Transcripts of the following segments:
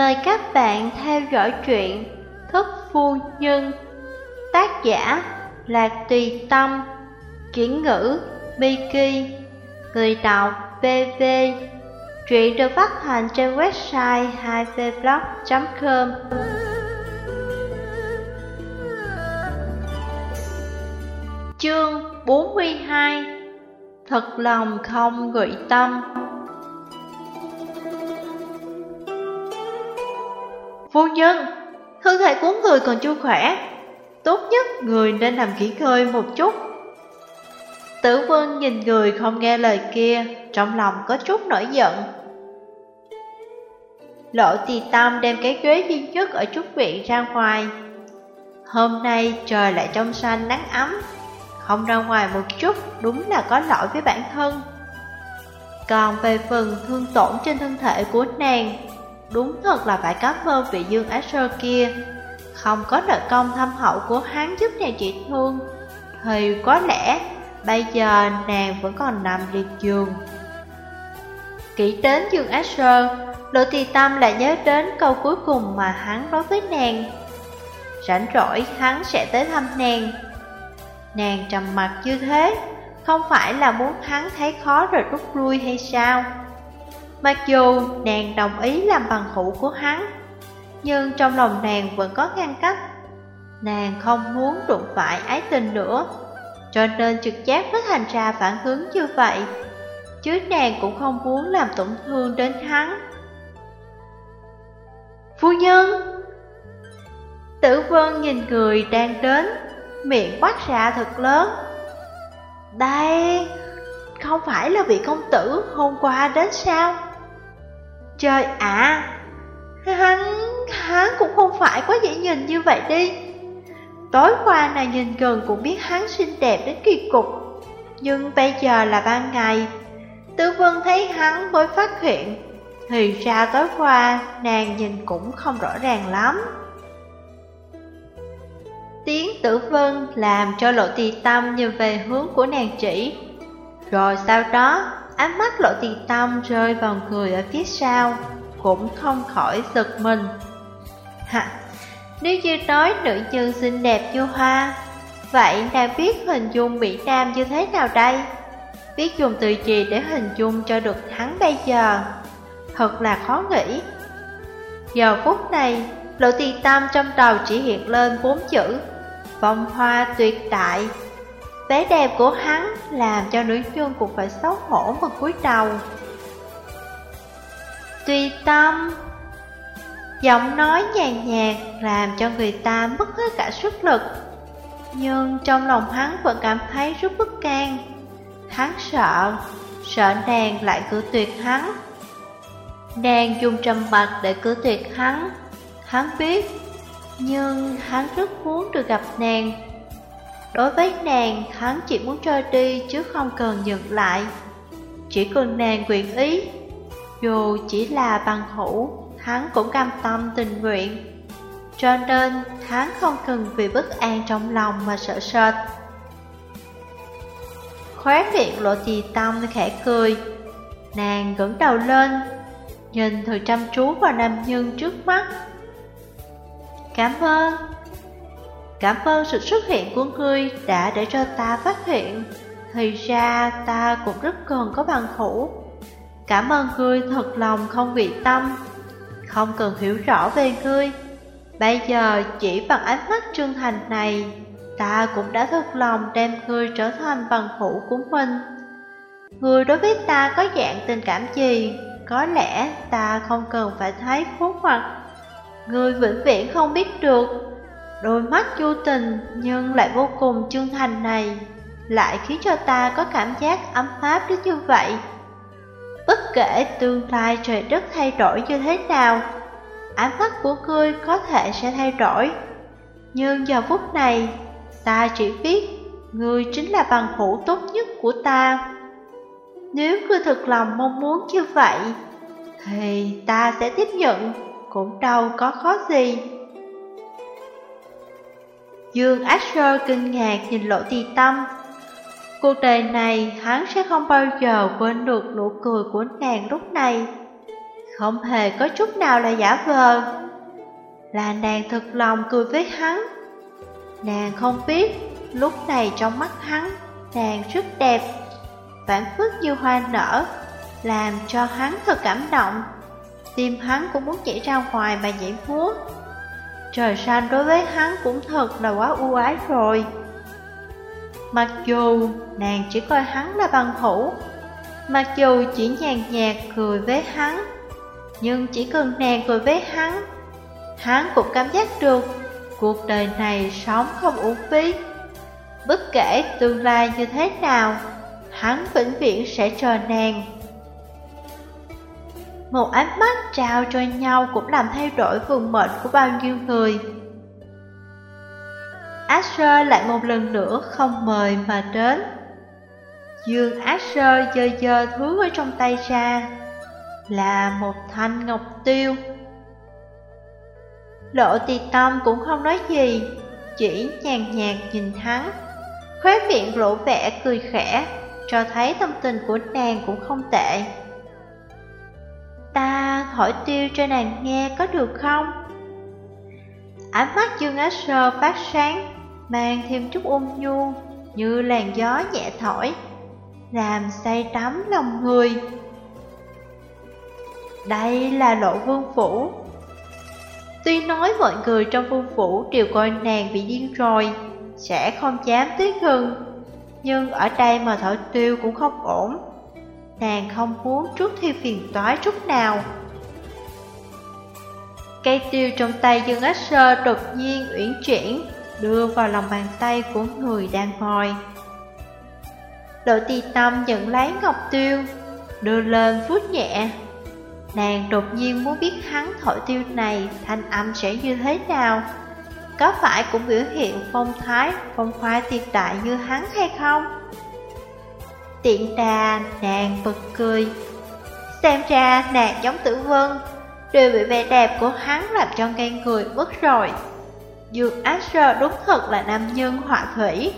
Mời các bạn theo dõi truyện Thức Phu Nhân. Tác giả Lạc Tùy Tâm. Chuyển ngữ, Miki. Người đọc BV Truyện được phát hành trên website 2vblog.com Chương 42 Thật lòng không ngụy tâm. Phu nhân, thân thể của người còn chưa khỏe. Tốt nhất người nên nằm nghỉ ngơi một chút. Tử quân nhìn người không nghe lời kia Trong lòng có chút nổi giận. Lộ tì tâm đem cái ghế duy nhất ở trúc viện ra ngoài. Hôm nay trời lại trong xanh nắng ấm. Không ra ngoài một chút đúng là có lỗi với bản thân. Còn về phần thương tổn trên thân thể của nàng Đúng thật là phải cảm ơn vị Dương Asher kia. Không có nợ công thâm hậu của hắn giúp nàng chị thương Thì có lẽ bây giờ nàng vẫn còn nằm liệt giường. Kỹ đến Dương Sơ, Lộ tì tâm lại nhớ đến câu cuối cùng mà hắn nói với nàng. Rảnh rỗi hắn sẽ tới thăm nàng. Nàng trầm mặt như thế Không phải là muốn hắn thấy khó rồi rút lui hay sao? Mặc dù nàng đồng ý làm bằng hữu của hắn, Nhưng trong lòng nàng vẫn có ngăn cách. Nàng không muốn đụng phải ái tình nữa, Cho nên trực giác mới thành ra phản ứng như vậy, Chứ nàng cũng không muốn làm tổn thương đến hắn. Phu nhân! Tử vân nhìn người đang đến, Miệng quát ra thật lớn. Đây, Không phải là vị công tử hôm qua đến sao? Trời ạ. Hắn Hắn cũng không phải quá dễ nhìn như vậy đi. Tối qua nàng nhìn gần cũng biết hắn xinh đẹp đến kỳ cục. Nhưng bây giờ là ban ngày. Tư vân thấy hắn mới phát hiện. Thì ra tối qua nàng nhìn cũng không rõ ràng lắm. Tiếng tử vân làm cho lộ tì tâm nhìn về hướng của nàng chỉ. Rồi sau đó ánh mắt lộ tì tâm rơi vào người ở phía sau Cũng không khỏi giật mình. Hả, nếu như nói nữ nhân xinh đẹp như hoa Vậy nàng biết hình dung Mỹ Nam như thế nào đây? Biết dùng từ gì để hình dung cho được hắn bây giờ? Thật là khó nghĩ. Giờ phút này, lộ tì tâm trong đầu chỉ hiện lên bốn chữ Vòng hoa tuyệt đại. Vẻ đẹp của hắn làm cho nữ nhân cũng phải xấu hổ và cúi đầu. Tuy tâm Giọng nói nhàn nhạt làm cho người ta mất hết cả sức lực. Nhưng trong lòng hắn vẫn cảm thấy rất bất can Hắn sợ, sợ nàng lại cử tuyệt hắn. Nàng dùng trầm mặt để cử tuyệt hắn. Hắn biết Nhưng hắn rất muốn được gặp nàng. Đối với nàng, hắn chỉ muốn trôi đi chứ không cần nhận lại. Chỉ cần nàng nguyện ý Dù chỉ là bằng hữu, hắn cũng cam tâm tình nguyện. Cho nên, hắn không cần vì bất an trong lòng mà sợ sệt. Khóe miệng lộ trì tâm khẽ cười. Nàng ngẩng đầu lên Nhìn thật chăm chú vào nam nhân trước mắt. Cảm ơn. Cảm ơn sự xuất hiện của ngươi đã để cho ta phát hiện. Thì ra, ta cũng rất cần có bằng hữu. Cảm ơn ngươi thật lòng không bị tâm. Không cần hiểu rõ về ngươi. Bây giờ, chỉ bằng ánh mắt chân thành này, Ta cũng đã thật lòng đem ngươi trở thành bằng hữu của mình. Ngươi đối với ta có dạng tình cảm gì? Có lẽ ta không cần phải thấy khốn hoặc Ngươi vĩnh viễn không biết được. Đôi mắt vô tình nhưng lại vô cùng chân thành này Lại khiến cho ta có cảm giác ấm áp đến như vậy. Bất kể tương lai trời đất thay đổi như thế nào, Ánh mắt của ngươi có thể sẽ thay đổi. Nhưng giờ phút này, Ta chỉ biết Ngươi chính là bằng hữu tốt nhất của ta. Nếu ngươi thật lòng mong muốn như vậy, Thì ta sẽ tiếp nhận, Cũng đâu có khó gì. Dương Asher kinh ngạc nhìn lộ tì tâm. Cuộc đời này, hắn sẽ không bao giờ quên được nụ cười của nàng lúc này. Không hề có chút nào là giả vờ. Là nàng thật lòng cười với hắn. Nàng không biết, Lúc này trong mắt hắn, Nàng rất đẹp. Phản phức như hoa nở, Làm cho hắn thật cảm động. Tim hắn cũng muốn chạy ra ngoài mà nhảy múa. Trời xanh đối với hắn cũng thật là quá ưu ái rồi. Mặc dù nàng chỉ coi hắn là bằng hữu, Mặc dù chỉ nhàn nhạt cười với hắn, Nhưng chỉ cần nàng cười với hắn Hắn cũng cảm giác được Cuộc đời này sống không uổng phí. Bất kể tương lai như thế nào, Hắn vĩnh viễn sẽ chờ nàng. Một ánh mắt trao cho nhau cũng làm thay đổi vận mệnh của bao nhiêu người. Asher lại một lần nữa không mời mà đến. Dương Asher dơ dơ thứ ở trong tay ra, Là một thanh ngọc tiêu. Lộ tì tâm cũng không nói gì, Chỉ nhàn nhạt nhìn hắn, Khóe miệng lộ vẻ cười khẽ, Cho thấy tâm tình của nàng cũng không tệ. Ta thổi tiêu cho nàng nghe có được không? Ánh mắt Dương Asher phát sáng, Mang thêm chút ôn nhu, Như làn gió nhẹ thổi, Làm say đắm lòng người. Đây là lộ vương phủ. Tuy nói mọi người trong vương phủ đều coi nàng bị điên rồi, Sẽ không dám tới gần, Nhưng ở đây mà thổi tiêu cũng không ổn. Nàng không muốn trước thêm phiền toái chút nào. Cây tiêu trong tay Dương Ách Sơ đột nhiên uyển chuyển Đưa vào lòng bàn tay của người đang ngồi. Lộ tì tâm nhận lấy ngọc tiêu Đưa lên phút nhẹ. Nàng đột nhiên muốn biết hắn thổi tiêu này thanh âm sẽ như thế nào Có phải cũng biểu hiện phong thái, phong khoái tuyệt đại như hắn hay không? Tiện đà nàng bật cười Xem ra nàng giống tử vân Đều bị vẻ đẹp của hắn làm cho ngay người mất rồi Dương sơ đúng thật là nam nhân họa thủy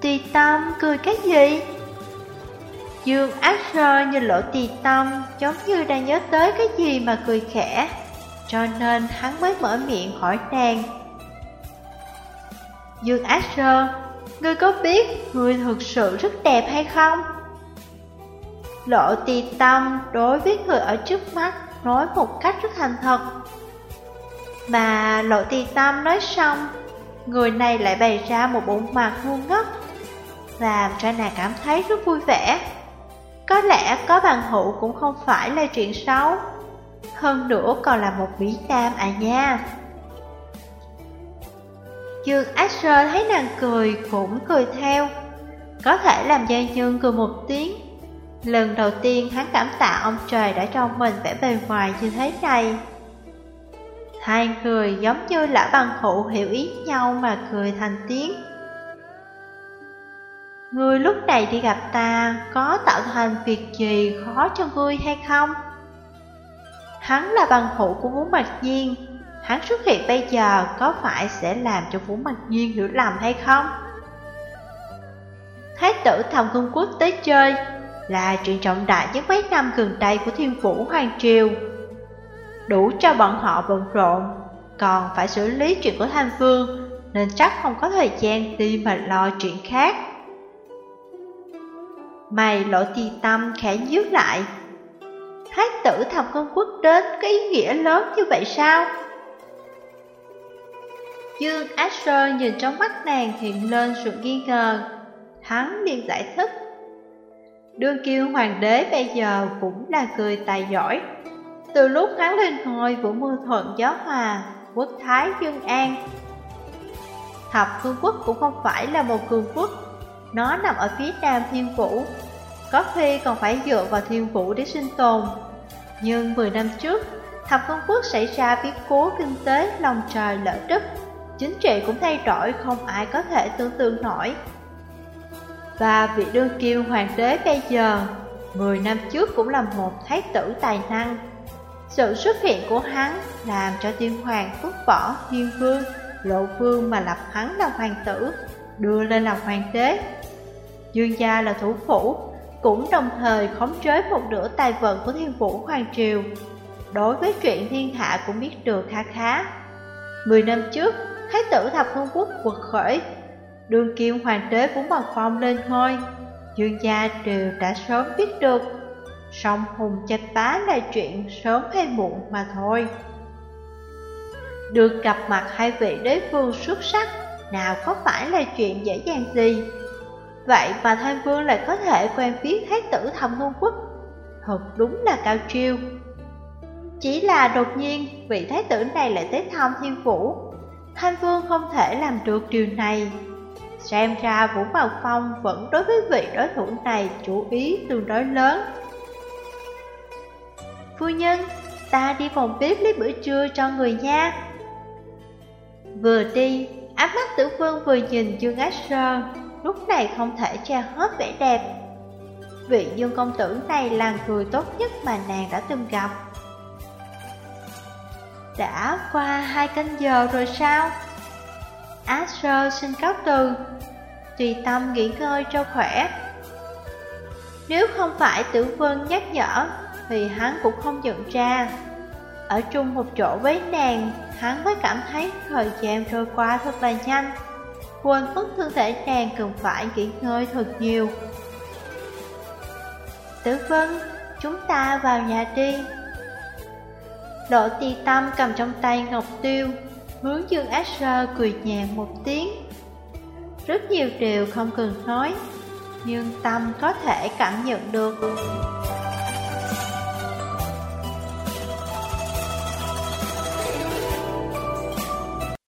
Tì tâm cười cái gì? Dương Ác Sơ nhìn lỗ tì tâm giống như đang nhớ tới cái gì mà cười khẽ, Cho nên hắn mới mở miệng hỏi nàng Dương Ác Sơ ngươi có biết ngươi thực sự rất đẹp hay không? Lộ tì tâm đối với người ở trước mắt nói một cách rất thành thật. Mà lộ tì tâm nói xong, Người này lại bày ra một bộ mặt ngu ngốc, Làm cho nàng cảm thấy rất vui vẻ. Có lẽ có bằng hữu cũng không phải là chuyện xấu, Hơn nữa còn là một mỹ nam à nha. Dương Asher thấy nàng cười cũng cười theo. Có thể làm gia nhân cười một tiếng. Lần đầu tiên hắn cảm tạ ông trời đã cho mình vẻ bề ngoài như thế này. Hai người giống như là bằng hữu hiểu ý nhau mà cười thành tiếng. Ngươi lúc này đi gặp ta có tạo thành việc gì khó cho ngươi hay không? Hắn là bằng hữu của Vũ Mạc Nhiên. Hắn xuất hiện bây giờ có phải sẽ làm cho Vũ Mạc Nhiên hiểu lầm hay không? Thái tử thầm cung quốc tới chơi Là chuyện trọng đại nhất mấy năm gần đây của thiên vũ Hoàng Triều Đủ cho bọn họ bận rộn, Còn phải xử lý chuyện của Thanh Vương, Nên chắc không có thời gian đi mà lo chuyện khác Mày lộ tì tâm khẽ nhíu lại Thái tử thầm công quốc đến có ý nghĩa lớn như vậy sao? Dương Asher nhìn trong mắt nàng hiện lên sự nghi ngờ. Hắn liền giải thích. Đương kiêu hoàng đế bây giờ cũng là người tài giỏi. Từ lúc hắn lên ngôi vũ mưa thuận gió hòa, Quốc thái dương an. Thập cương quốc cũng không phải là một cường quốc. Nó nằm ở phía nam thiên vũ. Có khi còn phải dựa vào thiên vũ để sinh tồn. Nhưng 10 năm trước, Thập Cương quốc xảy ra biến cố kinh tế, lòng trời lỡ đất. Chính trị cũng thay đổi không ai có thể tưởng tượng nổi Và vị đương kiêu hoàng đế bây giờ 10 năm trước cũng là một thái tử tài năng Sự xuất hiện của hắn làm cho tiên hoàng phúc võ hiên vương Lộ vương mà lập hắn làm hoàng tử Đưa lên làm hoàng đế Dương gia là thủ phủ, cũng đồng thời khống chế một nửa tài vận của thiên vũ hoàng triều. Đối với chuyện thiên hạ cũng biết được khá khá. Mười năm trước, Thái tử Thập Phương Quốc quật khởi, đương kim hoàng đế cũng Bằng Phong lên ngôi. Dương gia đều đã sớm biết được, song hùng trạch bá là chuyện sớm hay muộn mà thôi. Được gặp mặt hai vị đế vương xuất sắc, nào có phải là chuyện dễ dàng gì? Vậy mà Thanh Vương lại có thể quen biết Thái tử Thầm Ngôn Quốc Thật đúng là cao chiêu Chỉ là đột nhiên vị Thái tử này lại tới thăm Thiên Vũ Thanh Vương không thể làm được điều này Xem ra Vũ Bảo Phong vẫn đối với vị đối thủ này chú ý tương đối lớn Phu nhân, ta đi phòng bếp lấy bữa trưa cho người nha Vừa đi, ánh mắt tử vương vừa nhìn Dương Ác Sơ lúc này không thể che hết vẻ đẹp. Vị dương công tử này là người tốt nhất mà nàng đã từng gặp. Đã qua hai canh giờ rồi sao? Asher xin cáo từ, tùy tâm nghỉ ngơi cho khỏe. Nếu không phải tử vân nhắc nhở, thì hắn cũng không nhận ra. Ở chung một chỗ với nàng, hắn mới cảm thấy thời gian trôi qua thật là nhanh quên mất thân thể nàng cần phải nghỉ ngơi thật nhiều. Tử Vân, chúng ta vào nhà đi. Lộ tì tâm cầm trong tay ngọc tiêu, hướng dương ác sơ cười nhẹ một tiếng. Rất nhiều điều không cần nói, nhưng tâm có thể cảm nhận được.